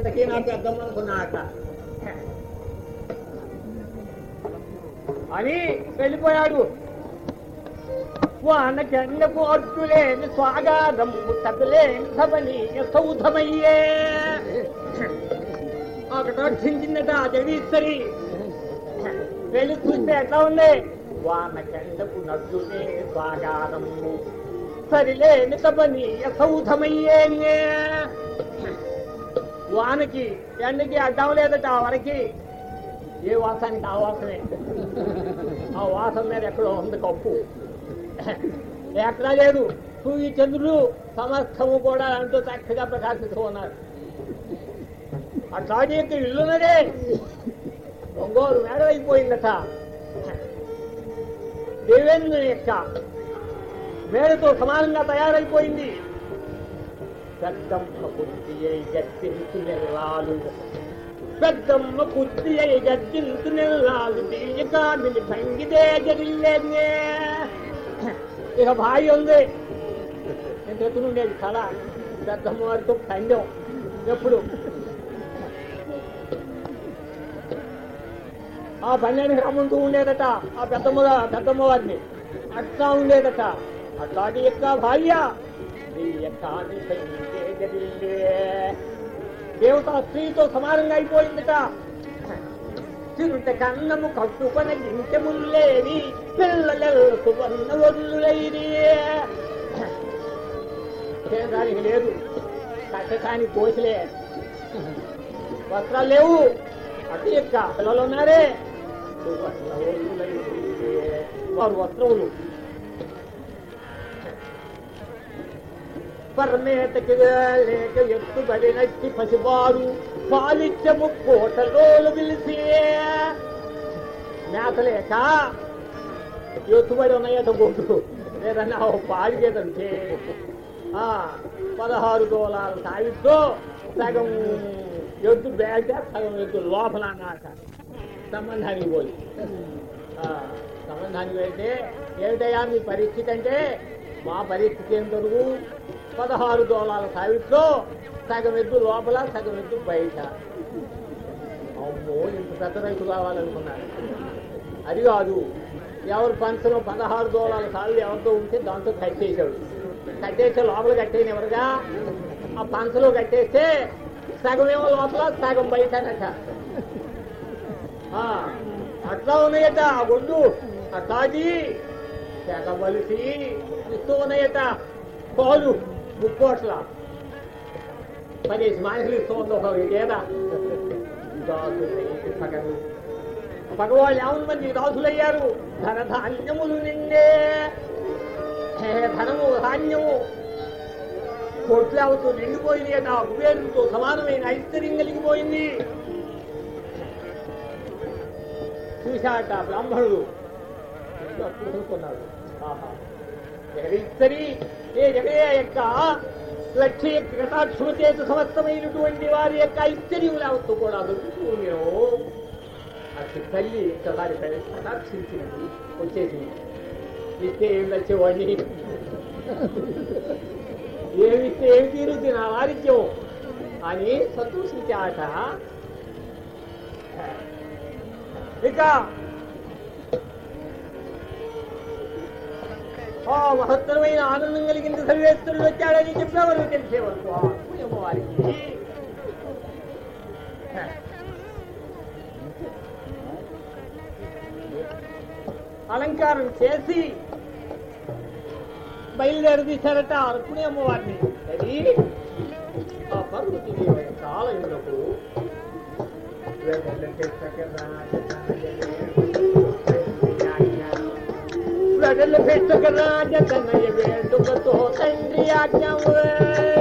ఇంతకీ నా పెద్దమ్మ అనుకున్నాట అని వెళ్ళిపోయాడు. వానకెండకు అర్జులేని స్వాగాదము తగలేని సభనీయ సౌధమయ్యే. అక్కడ రక్షించిందట ఆ జగదీశ్వరి వెళ్ళి చూస్తే ఎట్లా ఉంది? వానకెండకు నడ్డులే స్వాగాదము సరిలేని సభనీయ సౌధమయ్యే. వానకి ఎండకి అడ్డం లేదట ఆ వరకి. ఏ వాసానికి ఆ వాసనే ఆ వాసం మీద ఎక్కడో ఉంది కప్పు. ఎక్కడా లేదు. సూర్య చంద్రుడు సమస్తము కూడా అంటూ చక్కగా ప్రకాశిస్తూ ఉన్నారు. అట్లాంటి ఇల్లున్నదే ఒంగోలు మేడ అయిపోయిందట దేవేంద్రుని యొక్క మేడతో సమానంగా తయారైపోయింది. పెద్దమ్మ కుర్తి అయి గట్టించు నెల్లాలు పెద్దమ్మ కుర్తి అయి గట్టించు నెల్లాలు తీయకామిని భంగిదే జరిల్లేనే ఇక భార్య ఉంది. నేను ఎత్తునుండేది కళ పెద్దమ్మ వారితో పందెం. ఎప్పుడు? ఆ పన్నెండు రమ్మంటూ ఉండేదట ఆ పెద్దమ్మ పెద్దమ్మ వారిని. అట్లా ఉండేదట. అట్లాంటి యొక్క భార్య. దేవత స్త్రీతో సమానంగా అయిపోయిందట. చిరుత కన్నము కట్టుకొని గించెముల్లేవి పిల్లలకు వన్న వదులైరి దానికి లేదు కట్టకాని కోసిలే. వస్త్రాలు లేవు అటు యొక్క పిల్లలు ఉన్నారే. సువర్ణ వదులైరి. వారు వస్త్రములు లేక ఎత్తుబడినట్టి పసివారు పాలిత్యము కోటలోలు పిలిచి మేతలేక ఎత్తుబడి ఉన్నాయట గొడ్డు లేదన్నా పాడిచేదంటే ఆ పదహారు దోలాల సాగితో సగం ఎద్దు బ్యాగ్ సగం ఎద్దు లోపల సంబంధానికి పోయి. సంబంధానికి వెళ్తే ఏమిటయ్యా మీ పరిస్థితి అంటే మా పరిస్థితి ఏం దొరుకు పదహారు దోళాల సావిట్లో సగం ఎద్దు లోపల సగం ఎద్దు బయట. అమ్మో ఇంత పెద్ద రైతు కావాలనుకున్నాను. అది కాదు ఎవరు పంచలో పదహారు దోళాల సాళ్ళు ఎవరితో ఉంటే దాంతో కట్టేశాడు కట్టేస్తే లోపల కట్టేయని ఎవరుగా? ఆ పంచలో కట్టేస్తే సగమేమో లోపల సగం బయటనట ఆ, అట్లా ఉన్నాయట ఆ ఒడ్డు అట్లాది తెగబలిసి ఇస్తూ ఉన్నాయట. పాలు ముక్కోట్ల పదిహేను మనుషులు ఇస్తూ ఉంది ఒక ఏదా పగలు పగవాళ్ళు యావన్ మంది రాసులయ్యారు ధన ధాన్యములు నిండే ధనము ధాన్యము కొట్లావుతూ నిండిపోయింది అట కుబేరుతో సమానమైన ఐశ్వర్యం కలిగిపోయింది చూశాట బ్రాహ్మణుడు అప్పుడు అనుకున్నాడు ఆహా జగదీశ్వరి ఏ జగయ యొక్క లక్ష్య యొక్క చేత సమస్తమైనటువంటి వారి యొక్క ఐశ్వర్యులవత్తు కూడా దొరుకుతూ నేను అసలు తల్లి ఒక్కసారి కటాక్షించినది వచ్చేసింది. ఇస్తే ఏం వచ్చేవాడిని ఏమిస్తే ఏమి తీరుద్ది నా వారిద్యం? అని సంతోషించాట ఇక ఓ మహత్తరమైన ఆనందం కలిగిన సర్వేశ్వరుడు వచ్చాడని చెప్పేవారు తెలిసేవారు. వారికి అలంకారం చేసి బయలుదేరి తీశారట అనుకునే అమ్మవారిని అది ఆ పర్వతి కాలం ఎందుకు कडल पेट कराज तनय वेंडुक तो तंद्रिया जाऊ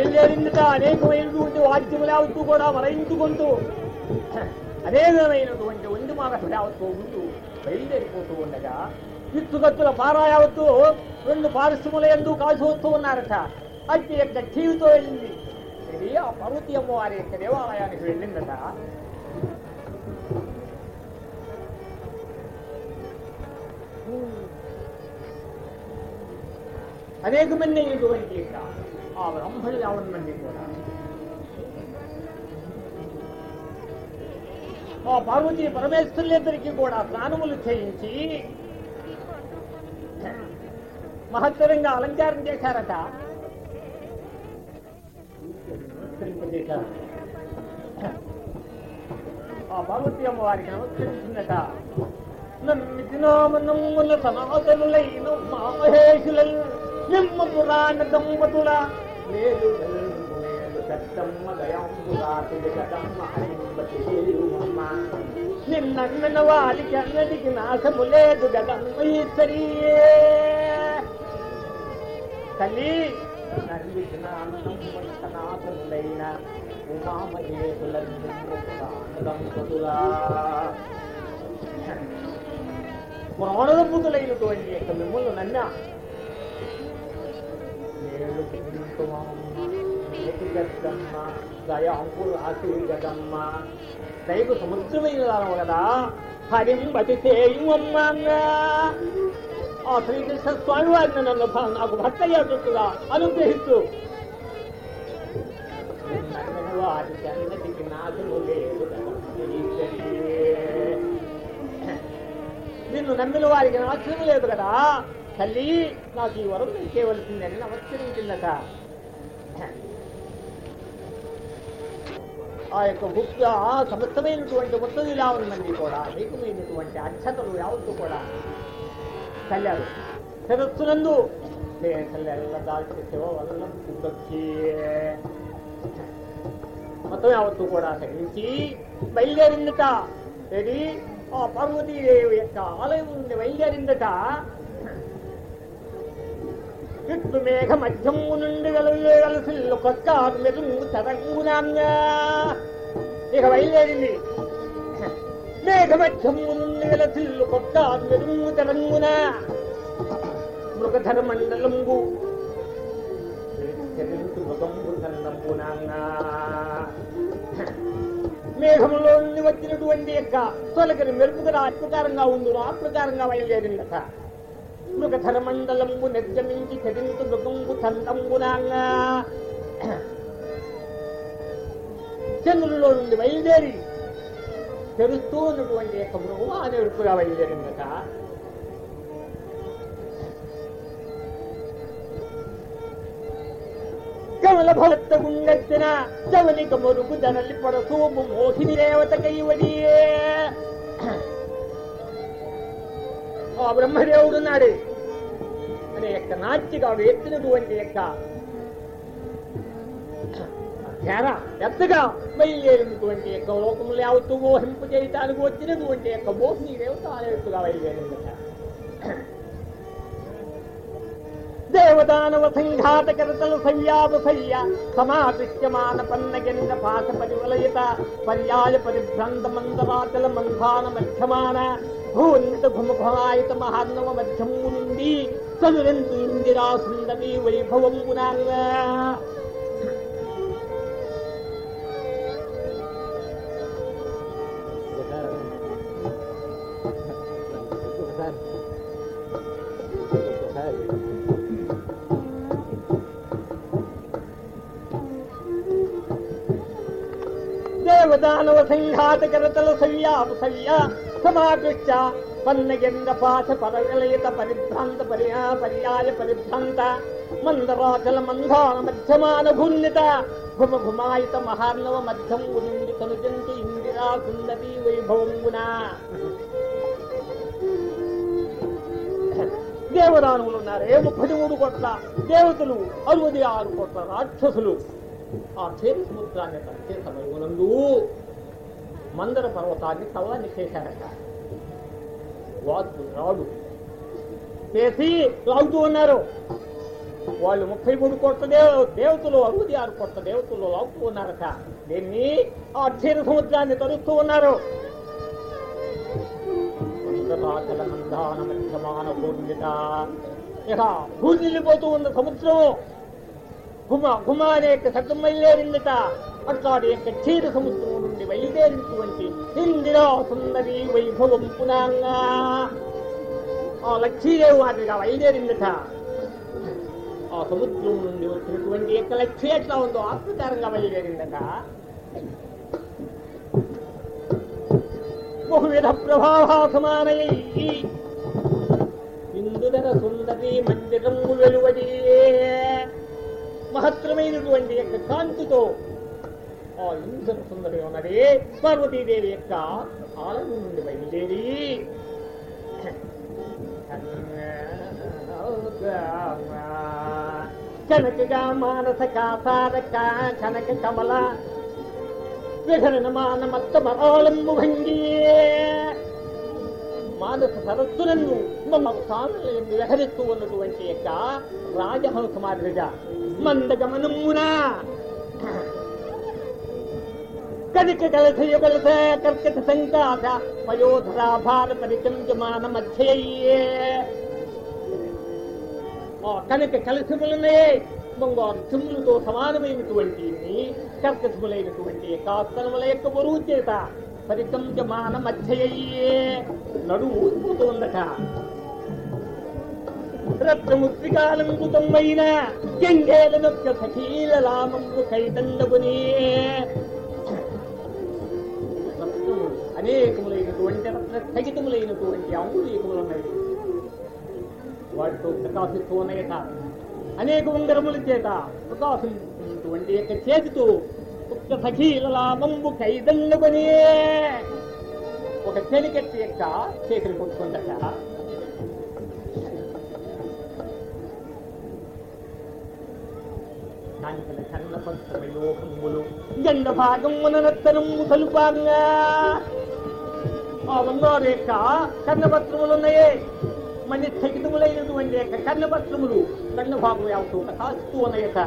ఇట్లా అనేకమైనటువంటి వాద్యములు యావత్తు కూడా మరయించుకుంటూ అనేకమైనటువంటి ఒంటి మాట యావత్తు ఉంటూ బయలుదేరిపోతూ ఉండగా పిచ్చుకత్తుల పారా రెండు పారిశ్రమల ఎందు కాల్చి వస్తూ ఉన్నారట. అట్టి యొక్క టీవీతో వెళ్ళింది. ఇది ఆ పర్వతి అమ్మవారి యొక్క దేవాలయానికి వెళ్ళిందట. అనేక ఆ బ్రహ్మలు యావన్ మంది కూడా. ఆ పార్వతీ పరమేశ్వరులిద్దరికీ కూడా స్నానములు చేయించి మహత్తరంగా అలంకారం చేశారట. నమస్కరింపజేశారు. ఆ పార్వతీ అమ్మవారికి నమస్కరించిందట. నమ్మితినామనమ్ముల సనాతనులైన మహేషులను నిమ్మ పురాణ దంపతుల మేలు పెద్దమ్మ దయాంబురాతి జగదమ్మ హరింపతి చేరుమమ్మ. నిన్నన్న వారికి అన్నటికి నాశము లేదు గదమ్మ ఈశ్వరీయే తల్లి నన్నిచిన అన్నమ్ముల సనాతనులైన దంపతులా యొక్క మిమ్మల్ని నన్నా నేను గద్దమ్మ దయాంకులు ఆశీర్గదమ్మ దైవ సముద్రమైన దానం కదా. హరిం ఆ శ్రీకృష్ణ స్వామి వారిని నన్ను నాకు భర్త అయ్యేటట్టుగా అనుగ్రహిస్తూ. వారికి నాశము లేదు నిన్ను నమ్మిన వారికి నాశనం లేదు కదా. తల్లి నాకు ఈ వరం చేయవలసిందని నమస్కరించిందట. ఆ యొక్క గుప్త సమస్తమైనటువంటి ముత్తదిలా ఉందండి కూడా. అనేకమైనటువంటి అక్షతలు యావత్తు కూడా చల్లారు శిరస్సునందు మొత్తం యావత్తు కూడా సహించి బయలుదేరిందట. ఏది? ఆ పార్వతీదేవి యొక్క ఆలయం నుండి బయలుదేరిందట. ఇట్లు మేఘ మధ్యము నుండి వెలసిల్లు కొత్త మెరుగు తరంగునా ఇక బయలుదేరింది. మేఘ మధ్యము నుండి వెలసిల్లు కొత్త మెరుగు తరంగున. మృగధర మండలంబు. మేఘంలో నుండి వచ్చినటువంటి యొక్క తొలకరి మెరుపుదల ఆ ప్రకారంగా ఉండును ఆ ప్రకారంగా బయలుదేరిందట. మృగధరమండలంబు నిర్జమించి చరించు మృగంబు చందంబునాంగా చంద్రుల్లో నుండి బయలుదేరి తెరుస్తూ ఉన్నటువంటి యొక్క మృగము ఆ నెరుపుగా బయలుదేరిందట. కమల భవత్త గుండెత్తిన చవలిక మొరుగు ధనలి పడసూపు మోహిని దేవత కైవడియే ఆ బ్రహ్మదేవుడున్నాడే యొక్క నాట్యగా ఎత్తినటువంటి యొక్క ధ్యాన పెద్దగా బయలుదేరినటువంటి యొక్క లోకములు యావత్తు మోహింపు చేయటానికి వచ్చినటువంటి యొక్క మోహిని దేవత ఆలయత్తుగా బయలుదేరిందట దేవదానవ సంఘాత కరతల సయ్యాపసయ్య సమాదృశ్యమాన పన్నగండ పాశ పరివలయత పర్యాయ పరిభ్రాంత మందవాతల మంధాన మధ్యమాన. భూనిత ఘుమఘమాయిత మహాన్నవ మధ్యము నుండి చదురెంతు ఇందిరా సుందరి వైభవమునా దేవదానవ సంఘాత కరతల సయ్యాపు సయ్య పాశ పరవిలయత పరిభ్రాంత పర్యా పర్యాయ పరిభ్రాంత మందరాచల మంధాన మధ్యమాన భూన్నిత భుమ భుమాయుత మహార్ణవ మధ్యం గురుండి కనుజంతి ఇందిరా సుందరి వైభవంగునా. దేవదానములు ఉన్నారే ముప్పై మూడు కోట్ల దేవతలు అరవది ఆరు కోట్ల రాక్షసులు. ఆ చేతి సముద్రాన్ని తప్పే సమయంలో మందర పర్వతాన్ని సవాన్ని నిషేశారట వాదు రాడు చేసి లాగుతూ ఉన్నారు. వాళ్ళు ముప్పై మూడు కోట్ల దేవ దేవతలు అరవది ఆరు కోట్ల దేవతలు లాగుతూ ఉన్నారట. దీన్ని ఆ క్షీర సముద్రాన్ని తరుస్తూ ఉన్నారు. మందరాచల మందాన ఇక భూజిల్లిపోతూ ఉన్న సముద్రం గుమ గుమ అనే శబ్దం బయలుదేరిందట. అట్లాంటి యొక్క క్షీర సముద్రం నుండి బయలుదేరినటువంటి ఇందిరా సుందరి వైభవం పునాంగా. ఆ లక్ష్మీదేవి వాటిగా బయలుదేరిందట. ఆ సముద్రం నుండి వచ్చినటువంటి యొక్క లక్ష్మి ఎట్లా ఉందో ఆత్మకారంగా బయలుదేరిందట. బహువిధ ప్రభావాసమానై ఇందుదర సుందరి మందిరము వెలువడి మహత్తరమైనటువంటి యొక్క కాంతితో ఆ ఇంద్ర సుందరి ఉన్నది పార్వతీదేవి యొక్క ఆలయం నుండి బయలుదేరి. కనకగా మానస కాసారక కనక కమల విహరణ మానమత్తమరాళంబు భంగి మానస సరస్సులను మమ్మ సానులను విహరిస్తూ ఉన్నటువంటి యొక్క రాజహంస మాదిరిగా మందగమనమున కనిక కలశయ కలశ కర్కట సంకాశ పయోధరాభార పరిచంజమాన మధ్యయ్యే ఆ కనుక కలశములనే బంగారు సమానమైనటువంటి కర్కశములైనటువంటి కాస్తనముల యొక్క బరువు చేత పరికంజమాన మధ్యయ్యే నడువు ఊసిపోతుందట గంగేల నొక్క సఖీల లామంబు కైతండగునే రత్నము అనేకములైనటువంటి రత్న ఖచ్చితములైనటువంటి అంగుళీకములు ఉన్నాయి. వాటితో ప్రకాశిస్తూ ఉన్నాయట. అనేక ఉంగరముల చేత ప్రకాశించినటువంటి యొక్క చేతితో ఒక్క సఖీలలామంబు కైదల్లుకొని ఒక చెలికెత్తి యొక్క చేతులు కొట్టుకుందట. కాంచన కన్న పత్రమయోగములు గండ భాగమున ముసలు సలుపాంగా ఆ బంగారు యొక్క కర్ణపత్రములు ఉన్నాయే మళ్ళీ స్థగితములైనటువంటి యొక్క కర్ణపత్రములు కర్ణభాగం యావత్తు యావతూ ప్రకాశిస్తూ ఉన్నాయట.